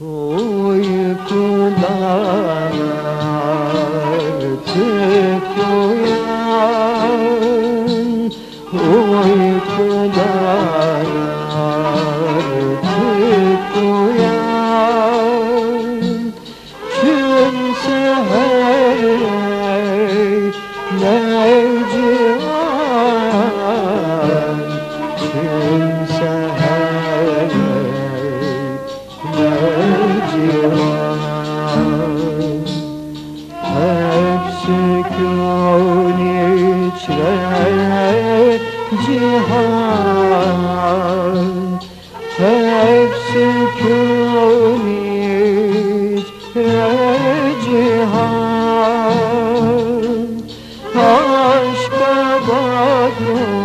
Uykudan artık uyan Uykudan artık uyan Kimse hey ne civan Kimse sükun içre cihan. Hep sükun içre cihan. Aşka bakmış